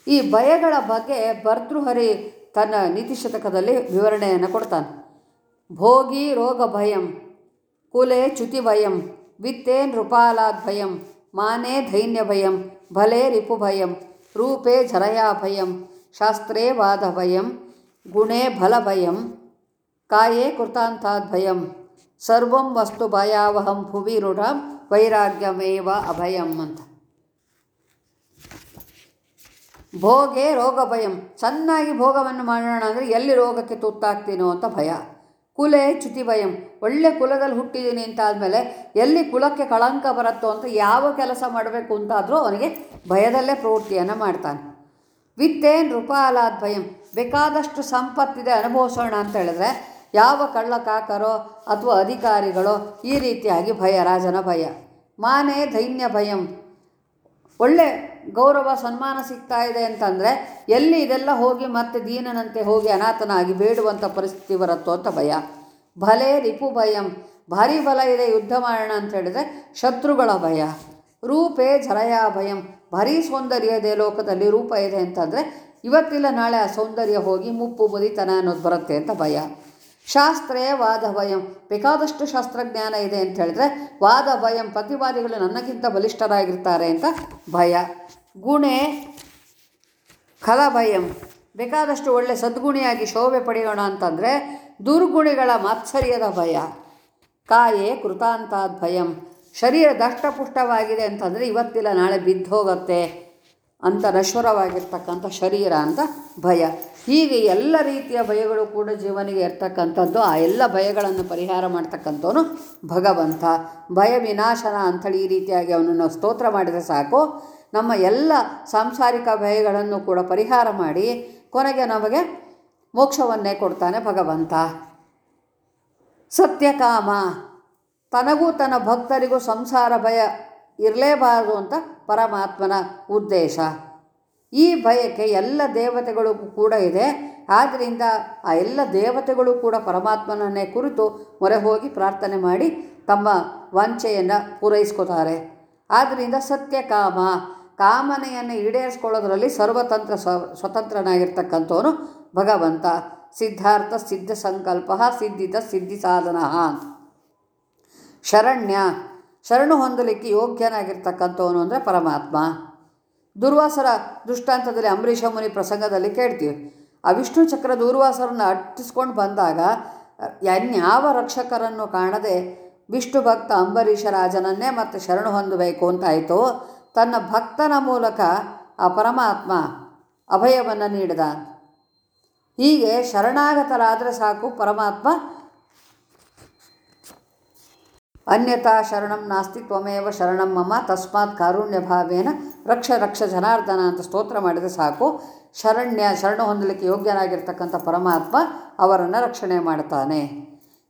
ಈ ಭಯಗಳ ಬಗ್ಗೆ ಭರ್ತೃಹರಿ ತನ್ನ ನೀತಿಶತಕದಲ್ಲಿ ವಿವರಣೆಯನ್ನು ಕೊಡ್ತಾನೆ. ಭೋಗಿ ರೋಗ ಭಯಂ ಕುಲೆ ಚ್ಯುತಿ ಭಯಂ ವಿತ್ತೇ ನೃಪಾಲಾದ್ ಭಯಂ ಮಾನೇ ಧೈನ್ಯ ಭಯಂ ಭಲೆ ರಿಪು ಭಯಂ ರೂಪೇ ಜರಯಾಭಯಂ ಶಾಸ್ತ್ರೇ ವಾದ ಭಯಂ ಗುಣೇ ಬಲ ಭಯಂ ಕಾಯೇ ಕೃತಾಂತಾದ್ ಭಯಂ ಸರ್ವಂ ವಸ್ತು ಭಯಾವಹಂ ಭುವಿ ರೂಢಂ ವೈರಾಗ್ಯಮೇವ ಅಭಯಂ ಅಂತ. ಭೋಗೆ ರೋಗ ಭಯಂ ಚೆನ್ನಾಗಿ ಭೋಗವನ್ನು ಮಾಡೋಣ ಅಂದರೆ ಎಲ್ಲಿ ರೋಗಕ್ಕೆ ತುತ್ತಾಗ್ತೀನೋ ಅಂತ ಭಯ. ಕುಲೆ ಚ್ಯುತಿ ಭಯಂ ಒಳ್ಳೆ ಕುಲದಲ್ಲಿ ಹುಟ್ಟಿದ್ದೀನಿ ಅಂತ ಆದಮೇಲೆ ಎಲ್ಲಿ ಕುಲಕ್ಕೆ ಕಳಂಕ ಬರುತ್ತೋ ಅಂತ ಯಾವ ಕೆಲಸ ಮಾಡಬೇಕು ಅಂತಾದರೂ ಅವನಿಗೆ ಭಯದಲ್ಲೇ ಪ್ರವೃತ್ತಿಯನ್ನು ಮಾಡ್ತಾನೆ. ವಿತ್ತೇ ನೃಪಾಲಾದ್ ಭಯಂ. ಬೇಕಾದಷ್ಟು ಸಂಪತ್ತಿದೆ ಅನುಭವಿಸೋಣ ಅಂತ ಹೇಳಿದ್ರೆ ಯಾವ ಕಳ್ಳಕಾಕರೋ ಅಥವಾ ಅಧಿಕಾರಿಗಳೋ ಈ ರೀತಿಯಾಗಿ ಭಯ, ರಾಜನ ಭಯ. ಮಾನೇ ದೈನ್ಯ ಭಯಂ. ಒಳ್ಳೆ ಗೌರವ, ಸನ್ಮಾನ ಸಿಗ್ತಾ ಇದೆ ಅಂತಂದರೆ ಎಲ್ಲಿ ಇದೆಲ್ಲ ಹೋಗಿ ಮತ್ತೆ ದೀನನಂತೆ ಹೋಗಿ ಅನಾಥನಾಗಿ ಬೇಡುವಂಥ ಪರಿಸ್ಥಿತಿ ಬರುತ್ತೋ ಅಂತ ಭಯ. ಭಲೆ ರಿಪು ಭಯಂ. ಭಾರಿ ಬಲ ಇದೆ ಯುದ್ಧ ಮಾಡೋಣ ಅಂತ ಹೇಳಿದರೆ ಶತ್ರುಗಳ ಭಯ. ರೂಪೇ ಜರಯ ಭಯಂ. ಭಾರಿ ಸೌಂದರ್ಯ ಇದೆ ಲೋಕದಲ್ಲಿ ರೂಪ ಇದೆ ಅಂತಂದರೆ ಇವತ್ತಿಲ್ಲ ನಾಳೆ ಆ ಸೌಂದರ್ಯ ಹೋಗಿ ಮುಪ್ಪು ಮುದಿತನ ಅನ್ನೋದು ಬರುತ್ತೆ ಅಂತ ಭಯ. ಶಾಸ್ತ್ರೇ ವಾದ ಭಯಂ ಬೇಕಾದಷ್ಟು ಶಾಸ್ತ್ರಜ್ಞಾನ ಇದೆ ಅಂತ ಹೇಳಿದ್ರೆ, ವಾದ ಭಯಂ ಪ್ರತಿವಾದಿಗಳು ನನ್ನಕ್ಕಿಂತ ಬಲಿಷ್ಠರಾಗಿರ್ತಾರೆ ಅಂತ ಭಯ. ಗುಣೆ ಖಲ ಭಯಂ ಬೇಕಾದಷ್ಟು ಒಳ್ಳೆ ಸದ್ಗುಣಿಯಾಗಿ ಶೋಭೆ ಪಡೆಯೋಣ ಅಂತಂದರೆ, ದುರ್ಗುಣಿಗಳ ಮಾತ್ಸರ್ಯದ ಭಯ. ಕಾಯೇ ಕೃತಾಂತಾದ್ ಭಯಂ. ಶರೀರ ದಷ್ಟಪುಷ್ಟವಾಗಿದೆ ಅಂತಂದರೆ ಇವತ್ತಿಲ್ಲ, ನಾಳೆ ಬಿದ್ದೋಗತ್ತೆ ಅಂತ ನಶ್ವರವಾಗಿರ್ತಕ್ಕಂಥ ಶರೀರ ಅಂತ ಭಯ. ಹೀಗೆ ಎಲ್ಲ ರೀತಿಯ ಭಯಗಳು ಕೂಡ ಜೀವನಿಗೆ ಇರ್ತಕ್ಕಂಥದ್ದು, ಆ ಎಲ್ಲ ಭಯಗಳನ್ನು ಪರಿಹಾರ ಮಾಡ್ತಕ್ಕಂಥವನು ಭಗವಂತ. ಭಯ ವಿನಾಶನ ಅಂಥೇಳಿ ಈ ರೀತಿಯಾಗಿ ಅವನನ್ನು ಸ್ತೋತ್ರ ಮಾಡಿದರೆ ಸಾಕು. ನಮ್ಮ ಎಲ್ಲ ಸಾಂಸಾರಿಕ ಭಯಗಳನ್ನು ಕೂಡ ಪರಿಹಾರ ಮಾಡಿ ಕೊನೆಗೆ ನಮಗೆ ಮೋಕ್ಷವನ್ನೇ ಕೊಡ್ತಾನೆ ಭಗವಂತ. ಸತ್ಯಕಾಮ. ತನಗೂ ತನ್ನ ಭಕ್ತರಿಗೂ ಸಂಸಾರ ಭಯ ಇರಲೇಬಾರದು ಅಂತ ಪರಮಾತ್ಮನ ಉದ್ದೇಶ. ಈ ಭಯಕ್ಕೆ ಎಲ್ಲ ದೇವತೆಗಳಿಗೂ ಕೂಡ ಇದೆ. ಆದ್ದರಿಂದ ಆ ಎಲ್ಲ ದೇವತೆಗಳು ಕೂಡ ಪರಮಾತ್ಮನನ್ನೇ ಕುರಿತು ಮೊರೆ ಹೋಗಿ ಪ್ರಾರ್ಥನೆ ಮಾಡಿ ತಮ್ಮ ವಂಚೆಯನ್ನು ಪೂರೈಸ್ಕೋತಾರೆ. ಆದ್ದರಿಂದ ಸತ್ಯ ಕಾಮ, ಕಾಮನೆಯನ್ನು ಈಡೇರಿಸ್ಕೊಳ್ಳೋದ್ರಲ್ಲಿ ಸರ್ವತಂತ್ರ ಸ್ವ, ಸ್ವತಂತ್ರನಾಗಿರ್ತಕ್ಕಂಥವನು ಭಗವಂತ. ಸಿದ್ಧಾರ್ಥ, ಸಿದ್ಧ ಸಂಕಲ್ಪ, ಸಿದ್ಧಿತ, ಸಿದ್ಧಿ ಸಾಧನ. ಶರಣ್ಯ, ಶರಣು ಹೊಂದಲಿಕ್ಕೆ ಯೋಗ್ಯನಾಗಿರ್ತಕ್ಕಂಥವನು ಅಂದರೆ ಪರಮಾತ್ಮ. ದುರ್ವಾಸರ ದೃಷ್ಟಾಂತದಲ್ಲಿ ಅಂಬರೀಷ ಮುನಿ ಪ್ರಸಂಗದಲ್ಲಿ ಕೇಳ್ತೀವಿ. ಆ ವಿಷ್ಣು ಚಕ್ರ ದುರ್ವಾಸರನ್ನು ಅಟ್ಟಿಸ್ಕೊಂಡು ಬಂದಾಗ ಯಾವ ರಕ್ಷಕರನ್ನು ಕಾಣದೆ ವಿಷ್ಣು ಭಕ್ತ ಅಂಬರೀಷ ರಾಜನನ್ನೇ ಮತ್ತೆ ಶರಣು ಹೊಂದಬೇಕು ಅಂತಾಯಿತು ತನ್ನ ಭಕ್ತನ ಮೂಲಕ ಆ ಪರಮಾತ್ಮ ಅಭಯವನ್ನು ನೀಡಿದ. ಹೀಗೆ ಶರಣಾಗತರಾದರೆ ಸಾಕು ಪರಮಾತ್ಮ ಅನ್ಯತಾ ಶರಣಂ ನಾಸ್ತಿ ತ್ವಮೇವ ಶರಣಂ ಮಮ, ತಸ್ಮಾತ್ ಕಾರುಣ್ಯ ಭಾವೇನ ರಕ್ಷ ರಕ್ಷ ಜನಾರ್ದನ ಅಂತ ಸ್ತೋತ್ರ ಮಾಡಿದರೆ ಸಾಕು. ಶರಣ್ಯ, ಶರಣ ಹೊಂದಲಿಕ್ಕೆ ಯೋಗ್ಯನಾಗಿರ್ತಕ್ಕಂಥ ಪರಮಾತ್ಮ ಅವರನ್ನು ರಕ್ಷಣೆ ಮಾಡ್ತಾನೆ.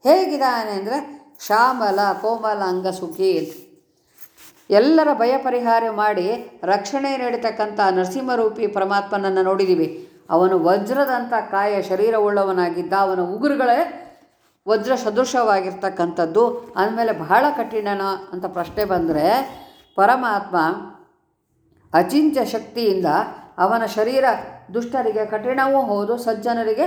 ಹೇಗಿದ್ದಾನೆ ಅಂದರೆ ಶ್ಯಾಮಲ, ಕೋಮಲ ಅಂಗಸುಖಿ ಎಲ್ಲರ ಭಯ ಪರಿಹಾರ ಮಾಡಿ ರಕ್ಷಣೆ ನೀಡತಕ್ಕಂಥ ನರಸಿಂಹರೂಪಿ ಪರಮಾತ್ಮನನ್ನು ನೋಡಿದ್ದೀವಿ ಅವನು ವಜ್ರದಂಥ ಕಾಯ ಶರೀರವುಳ್ಳವನಾಗಿದ್ದ, ಅವನ ಉಗುರುಗಳೇ ವಜ್ರ ಸದೃಶವಾಗಿರ್ತಕ್ಕಂಥದ್ದು. ಅಂದಮೇಲೆ ಬಹಳ ಕಠಿಣನ ಅಂತ ಪ್ರಶ್ನೆ ಬಂದರೆ, ಪರಮಾತ್ಮ ಅಚಿಂಚ ಶಕ್ತಿಯಿಂದ ಅವನ ಶರೀರ ದುಷ್ಟರಿಗೆ ಕಠಿಣವೂ ಹೌದು, ಸಜ್ಜನರಿಗೆ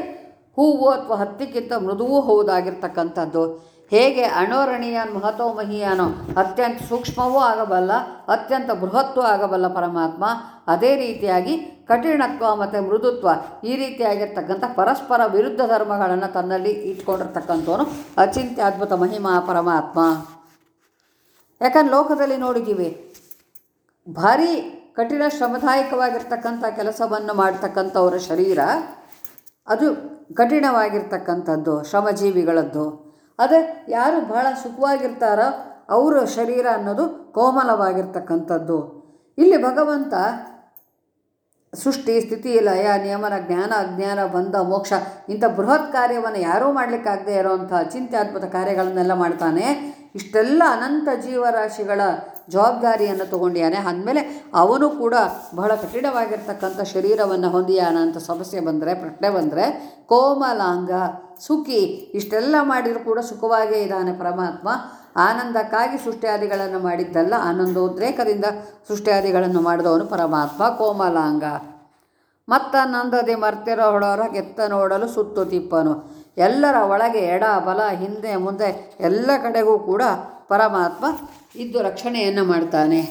ಹೂವು ಅಥವಾ ಹತ್ತಿಕ್ಕಿಂತ ಮೃದುವೂ ಹೌದಾಗಿರ್ತಕ್ಕಂಥದ್ದು. ಹೇಗೆ ಅಣೋರಣೀಯ ಮಹತೋ ಮಹೀಯಾನೋ ಅತ್ಯಂತ ಸೂಕ್ಷ್ಮವೂ ಆಗಬಲ್ಲ, ಅತ್ಯಂತ ಬೃಹತ್ತೂ ಆಗಬಲ್ಲ ಪರಮಾತ್ಮ, ಅದೇ ರೀತಿಯಾಗಿ ಕಠಿಣತ್ವ ಮತ್ತು ಮೃದುತ್ವ ಈ ರೀತಿಯಾಗಿರ್ತಕ್ಕಂಥ ಪರಸ್ಪರ ವಿರುದ್ಧ ಧರ್ಮಗಳನ್ನು ತನ್ನಲ್ಲಿ ಇಟ್ಕೊಂಡಿರ್ತಕ್ಕಂಥವನು ಅಚಿಂತ್ಯ ಅದ್ಭುತ ಮಹಿಮಾ ಪರಮಾತ್ಮ. ಯಾಕಂದ್ರೆ ಲೋಕದಲ್ಲಿ ನೋಡಿದ್ದೀವಿ, ಭಾರಿ ಕಠಿಣ ಶ್ರಮದಾಯಕವಾಗಿರ್ತಕ್ಕಂಥ ಕೆಲಸವನ್ನು ಮಾಡ್ತಕ್ಕಂಥವರ ಶರೀರ ಅದು ಕಠಿಣವಾಗಿರ್ತಕ್ಕಂಥದ್ದು, ಶ್ರಮಜೀವಿಗಳದ್ದು. ಅದೇ ಯಾರು ಬಹಳ ಸುಖವಾಗಿರ್ತಾರೋ ಅವರ ಶರೀರ ಅನ್ನೋದು ಕೋಮಲವಾಗಿರ್ತಕ್ಕಂಥದ್ದು. ಇಲ್ಲಿ ಭಗವಂತ ಸೃಷ್ಟಿ, ಸ್ಥಿತಿ, ಲಯ, ನಿಯಮನ, ಜ್ಞಾನ, ಅಜ್ಞಾನ, ಬಂಧ, ಮೋಕ್ಷ ಇಂಥ ಬೃಹತ್ ಕಾರ್ಯವನ್ನು ಯಾರೂ ಮಾಡಲಿಕ್ಕಾಗದೇ ಇರೋವಂಥ ಚಿಂತ್ಯಾತ್ಮಕ ಕಾರ್ಯಗಳನ್ನೆಲ್ಲ ಮಾಡ್ತಾನೆ. ಇಷ್ಟೆಲ್ಲ ಅನಂತ ಜೀವರಾಶಿಗಳ ಜವಾಬ್ದಾರಿಯನ್ನು ತಗೊಂಡಿಯಾನೆ ಅಂದಮೇಲೆ ಅವನು ಕೂಡ ಬಹಳ ಕಠಿಣವಾಗಿರ್ತಕ್ಕಂಥ ಶರೀರವನ್ನು ಹೊಂದಿಯಾನ ಅಂತ ಸಮಸ್ಯೆ ಬಂದರೆ, ಪ್ರಶ್ನೆ ಬಂದರೆ, ಕೋಮಲಾಂಗ, ಸುಖಿ, ಇಷ್ಟೆಲ್ಲ ಮಾಡಿದರೂ ಕೂಡ ಸುಖವಾಗೇ ಇದ್ದಾನೆ ಪರಮಾತ್ಮ. ಆನಂದಕ್ಕಾಗಿ ಸೃಷ್ಟಿಯಾದಿಗಳನ್ನು ಮಾಡಿದ್ದಲ್ಲ, ಆನಂದೋದ್ರೇಕದಿಂದ ಸೃಷ್ಟಿಯಾದಿಗಳನ್ನು ಮಾಡಿದವನು ಪರಮಾತ್ಮ, ಕೋಮಲಾಂಗ. ಮತ್ತನ್ನೊಂದದೆ ಮರ್ತಿರೋ ಹೊಡೋರ ಕೆತ್ತ ನೋಡಲು ಸುತ್ತು ತಿಪ್ಪನು. ಎಲ್ಲರ ಒಳಗೆ ಎಡ, ಬಲ, ಹಿಂದೆ, ಮುಂದೆ ಎಲ್ಲ ಕಡೆಗೂ ಕೂಡ ಪರಮಾತ್ಮ ಇದ್ದು ರಕ್ಷಣೆಯನ್ನು ಮಾಡ್ತಾನೆ.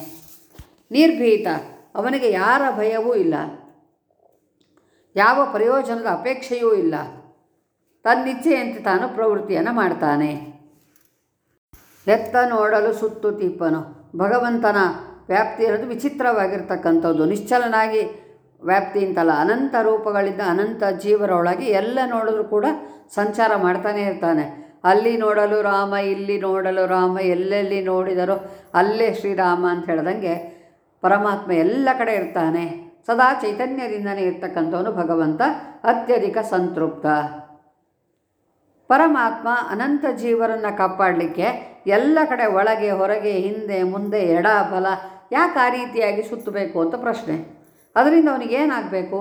ನಿರ್ಭೀತ, ಅವನಿಗೆ ಯಾರ ಭಯವೂ ಇಲ್ಲ. ಯಾವ ಪ್ರಯೋಜನದ ಅಪೇಕ್ಷೆಯೂ ಇಲ್ಲ. ತನ್ನಿಚ್ಛೆಯಂತೆ ತಾನು ಪ್ರವೃತ್ತಿಯನ್ನು ಮಾಡ್ತಾನೆ. ಎತ್ತ ನೋಡಲು ಸುತ್ತು ತಿಪ್ಪನು. ಭಗವಂತನ ವ್ಯಾಪ್ತಿ ಇರೋದು ವಿಚಿತ್ರವಾಗಿರ್ತಕ್ಕಂಥದ್ದು. ನಿಶ್ಚಲನಾಗಿ ವ್ಯಾಪ್ತಿ ಅಂತಲ್ಲ ಅನಂತ ರೂಪಗಳಿಂದ ಅನಂತ ಜೀವರೊಳಗೆ ಎಲ್ಲ ನೋಡಿದ್ರು ಕೂಡ ಸಂಚಾರ ಮಾಡ್ತಾನೆ ಇರ್ತಾನೆ. ಅಲ್ಲಿ ನೋಡಲು ರಾಮ, ಇಲ್ಲಿ ನೋಡಲು ರಾಮ, ಎಲ್ಲೆಲ್ಲಿ ನೋಡಿದರೋ ಅಲ್ಲೇ ಶ್ರೀರಾಮ ಅಂತ ಹೇಳ್ದಂಗೆ ಪರಮಾತ್ಮ ಎಲ್ಲ ಕಡೆ ಇರ್ತಾನೆ. ಸದಾ ಚೈತನ್ಯದಿಂದನೇ ಇರ್ತಕ್ಕಂಥವನು ಭಗವಂತ, ಅತ್ಯಧಿಕ ಸಂತೃಪ್ತ. ಪರಮಾತ್ಮ ಅನಂತ ಜೀವರನ್ನು ಕಾಪಾಡಲಿಕ್ಕೆ ಎಲ್ಲ ಕಡೆ ಒಳಗೆ, ಹೊರಗೆ, ಹಿಂದೆ, ಮುಂದೆ, ಎಡ, ಬಲ, ಯಾಕೆ ಆ ರೀತಿಯಾಗಿ ಸುತ್ತಬೇಕು ಅಂತ ಪ್ರಶ್ನೆ. ಅದರಿಂದ ಅವನಿಗೇನಾಗಬೇಕು?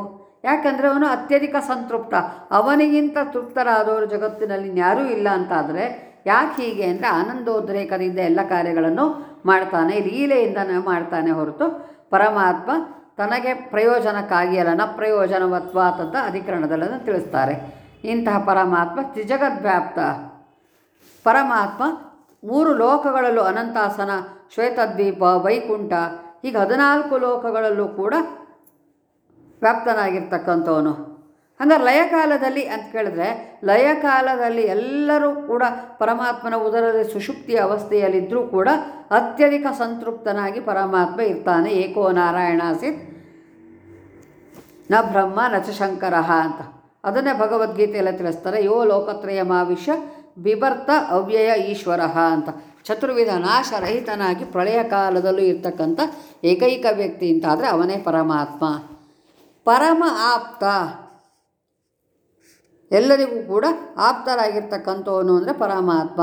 ಯಾಕಂದರೆ ಅವನು ಅತ್ಯಧಿಕ ಸಂತೃಪ್ತ. ಅವನಿಗಿಂತ ತೃಪ್ತರಾದವರು ಜಗತ್ತಿನಲ್ಲಿ ಯಾರೂ ಇಲ್ಲ ಅಂತಾದರೆ ಯಾಕೆ ಹೀಗೆ ಅಂದರೆ ಆನಂದೋದ್ರೇಕದಿಂದ ಎಲ್ಲ ಕಾರ್ಯಗಳನ್ನು ಮಾಡ್ತಾನೆ, ಲೀಲೆಯಿಂದ ಮಾಡ್ತಾನೆ ಹೊರತು ಪರಮಾತ್ಮ ತನಗೆ ಪ್ರಯೋಜನಕ್ಕಾಗಿ ಅಲ್ಲ, ನ ಪ್ರಯೋಜನವತ್ವ ಅಂತ ಅಧಿಕರಣದಲ್ಲನ್ನು ತಿಳಿಸ್ತಾರೆ. ಇಂತಹ ಪರಮಾತ್ಮ ತ್ರಿಜಗದ್ವ್ಯಾಪ್ತ. ಪರಮಾತ್ಮ ಮೂರು ಲೋಕಗಳಲ್ಲೂ ಅನಂತಾಸನ, ಶ್ವೇತದ್ವೀಪ, ವೈಕುಂಠ, ಹೀಗೆ ಹದಿನಾಲ್ಕು ಲೋಕಗಳಲ್ಲೂ ಕೂಡ ವ್ಯಾಪ್ತನಾಗಿರ್ತಕ್ಕಂಥವನು ಹಂಗಾರೆ ಲಯಕಾಲದಲ್ಲಿ ಅಂತ ಕೇಳಿದ್ರೆ, ಲಯಕಾಲದಲ್ಲಿ ಎಲ್ಲರೂ ಕೂಡ ಪರಮಾತ್ಮನ ಉದರದಲ್ಲಿ ಸುಷುಪ್ತಿಯ ಅವಸ್ಥೆಯಲ್ಲಿದ್ದರೂ ಕೂಡ ಅತ್ಯಧಿಕ ಸಂತೃಪ್ತನಾಗಿ ಪರಮಾತ್ಮ ಇರ್ತಾನೆ. ಏಕೋ ನಾರಾಯಣಾಸಿತ್ನ ಬ್ರಹ್ಮ ನ ಚ ಶಂಕರ ಅಂತ. ಅದನ್ನೇ ಭಗವದ್ಗೀತೆಯಲ್ಲಿ ತಿಳಿಸ್ತಾರೆ, ಯೋ ಲೋಕತ್ರಯಮಾವಿಶ್ಯ ಬಿಭರ್ತ ಅವ್ಯಯ ಈಶ್ವರ ಅಂತ. ಚತುರ್ವಿಧ ನಾಶರಹಿತನಾಗಿ ಪ್ರಳಯ ಕಾಲದಲ್ಲೂ ಇರ್ತಕ್ಕಂಥ ಏಕೈಕ ವ್ಯಕ್ತಿ ಅಂತಾದರೆ ಅವನೇ ಪರಮಾತ್ಮ. ಪರಮ ಆಪ್ತ. ಎಲ್ಲರಿಗೂ ಕೂಡ ಆಪ್ತರಾಗಿರ್ತಕ್ಕಂಥವನು ಅಂದರೆ ಪರಮಾತ್ಮ.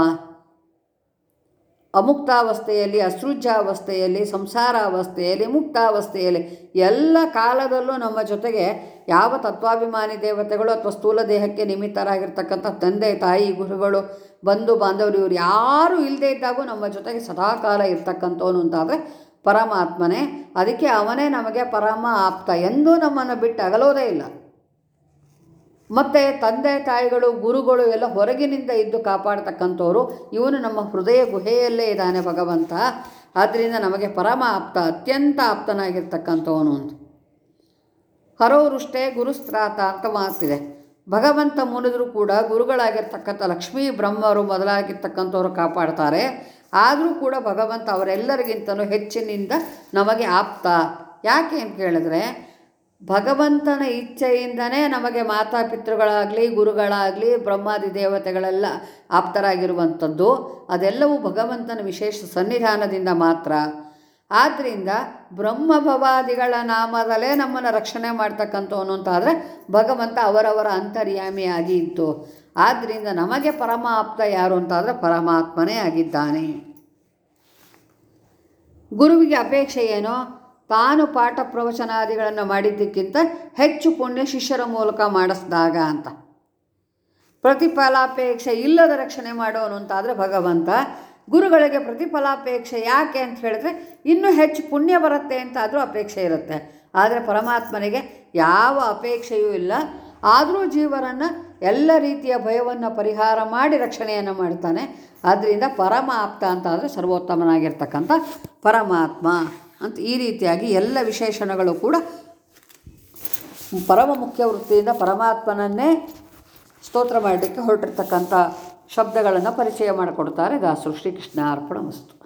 ಅಮುಕ್ತಾವಸ್ಥೆಯಲ್ಲಿ ಅಸೃಜ್ಯಾವಸ್ಥೆಯಲ್ಲಿ ಸಂಸಾರಾವಸ್ಥೆಯಲ್ಲಿ, ಮುಕ್ತಾವಸ್ಥೆಯಲ್ಲಿ ಎಲ್ಲ ಕಾಲದಲ್ಲೂ ನಮ್ಮ ಜೊತೆಗೆ ಯಾವ ತತ್ವಾಭಿಮಾನಿ ದೇವತೆಗಳು ಅಥವಾ ಸ್ಥೂಲ ದೇಹಕ್ಕೆ ನಿಮಿತ್ತರಾಗಿರ್ತಕ್ಕಂಥ ತಂದೆ, ತಾಯಿ, ಗುರುಗಳು, ಬಂಧು, ಬಾಂಧವರು ಇವರು ಯಾರೂ ಇಲ್ಲದೇ ಇದ್ದಾಗೂ ನಮ್ಮ ಜೊತೆಗೆ ಸದಾಕಾಲ ಇರ್ತಕ್ಕಂಥವನು ಅಂತಾದರೆ ಪರಮಾತ್ಮನೇ, ಅದಕ್ಕೆ ಅವನೇ ನಮಗೆ ಪರಮ ಆಪ್ತ ಎಂದೂ ನಮ್ಮನ್ನು ಬಿಟ್ಟು ಅಗಲೋದೇ ಇಲ್ಲ. ಮತ್ತು ತಂದೆ ತಾಯಿಗಳು, ಗುರುಗಳು ಎಲ್ಲ ಹೊರಗಿನಿಂದ ಇದ್ದು ಕಾಪಾಡ್ತಕ್ಕಂಥವ್ರು, ಇವನು ನಮ್ಮ ಹೃದಯ ಗುಹೆಯಲ್ಲೇ ಇದ್ದಾನೆ ಭಗವಂತ. ಆದ್ದರಿಂದ ನಮಗೆ ಪರಮ ಆಪ್ತ, ಅತ್ಯಂತ ಆಪ್ತನಾಗಿರ್ತಕ್ಕಂಥವನು ಅಂತ. ಹರೋರುಷ್ಟೇ ಗುರುಸ್ತ್ರಾತ ಅಂತ ಮಾತಿದೆ ಭಗವಂತ ಮುನಿದ್ರು ಕೂಡ ಗುರುಗಳಾಗಿರ್ತಕ್ಕಂಥ ಲಕ್ಷ್ಮೀ ಬ್ರಹ್ಮರು ಮೊದಲಾಗಿರ್ತಕ್ಕಂಥವ್ರು ಕಾಪಾಡ್ತಾರೆ. ಆದರೂ ಕೂಡ ಭಗವಂತ ಅವರೆಲ್ಲರಿಗಿಂತಲೂ ಹೆಚ್ಚಿನಿಂದ ನಮಗೆ ಆಪ್ತ. ಯಾಕೆ ಅಂತ ಕೇಳಿದ್ರೆ ಭಗವಂತನ ಇಚ್ಛೆಯಿಂದನೇ ನಮಗೆ ಮಾತಾಪಿತೃಗಳಾಗಲಿ, ಗುರುಗಳಾಗಲಿ, ಬ್ರಹ್ಮಾದಿ ದೇವತೆಗಳೆಲ್ಲ ಆಪ್ತರಾಗಿರುವಂಥದ್ದು. ಅದೆಲ್ಲವೂ ಭಗವಂತನ ವಿಶೇಷ ಸನ್ನಿಧಾನದಿಂದ ಮಾತ್ರ. ಆದ್ದರಿಂದ ಬ್ರಹ್ಮಭವಾದಿಗಳ ನಾಮದಲ್ಲೇ ನಮ್ಮನ್ನು ರಕ್ಷಣೆ ಮಾಡ್ತಕ್ಕಂಥವನು ಅಂತಾದರೆ ಭಗವಂತ ಅವರವರ ಅಂತರ್ಯಾಮಿಯಾಗಿ ಇತ್ತು. ಆದ್ದರಿಂದ ನಮಗೆ ಪರಮಾಪ್ತ ಯಾರು ಅಂತಾದರೆ ಪರಮಾತ್ಮನೇ ಆಗಿದ್ದಾನೆ. ಗುರುವಿಗೆ ಅಪೇಕ್ಷೆ ಏನೋ? ತಾನು ಪಾಠ ಪ್ರವಚನಾದಿಗಳನ್ನು ಮಾಡಿದ್ದಕ್ಕಿಂತ ಹೆಚ್ಚು ಪುಣ್ಯ ಶಿಷ್ಯರ ಮೂಲಕ ಮಾಡಿಸಿದಾಗ ಅಂತ. ಪ್ರತಿಫಲಾಪೇಕ್ಷೆ ಇಲ್ಲದ ರಕ್ಷಣೆ ಮಾಡೋನು ಅಂತಾದರೆ ಭಗವಂತ ಗುರುಗಳಿಗೆ ಪ್ರತಿಫಲಾಪೇಕ್ಷೆ ಯಾಕೆ ಅಂತ ಹೇಳಿದ್ರೆ ಇನ್ನೂ ಹೆಚ್ಚು ಪುಣ್ಯ ಬರುತ್ತೆ ಅಂತ ಆದರೂ ಅಪೇಕ್ಷೆ ಇರುತ್ತೆ. ಆದರೆ ಪರಮಾತ್ಮನಿಗೆ ಯಾವ ಅಪೇಕ್ಷೆಯೂ ಇಲ್ಲ. ಆದರೂ ಜೀವನನ್ನು ಎಲ್ಲ ರೀತಿಯ ಭಯವನ್ನು ಪರಿಹಾರ ಮಾಡಿ ರಕ್ಷಣೆಯನ್ನು ಮಾಡ್ತಾನೆ. ಆದ್ದರಿಂದ ಪರಮ ಆಪ್ತ ಅಂತಾದರೆ ಸರ್ವೋತ್ತಮನಾಗಿರ್ತಕ್ಕಂಥ ಪರಮಾತ್ಮ ಅಂತ ಈ ರೀತಿಯಾಗಿ ಎಲ್ಲ ವಿಶೇಷಣಗಳು ಕೂಡ ಪರಮ ಮುಖ್ಯ ವೃತ್ತಿಯಿಂದ ಪರಮಾತ್ಮನನ್ನೇ ಸ್ತೋತ್ರ ಮಾಡಲಿಕ್ಕೆ ಹೊರಟಿರ್ತಕ್ಕಂಥ ಶಬ್ದಗಳನ್ನು ಪರಿಚಯ ಮಾಡಿಕೊಡ್ತಾರೆ ದಾಸರು ಶ್ರೀಕೃಷ್ಣ ಅರ್ಪಣ ವಸ್ತು.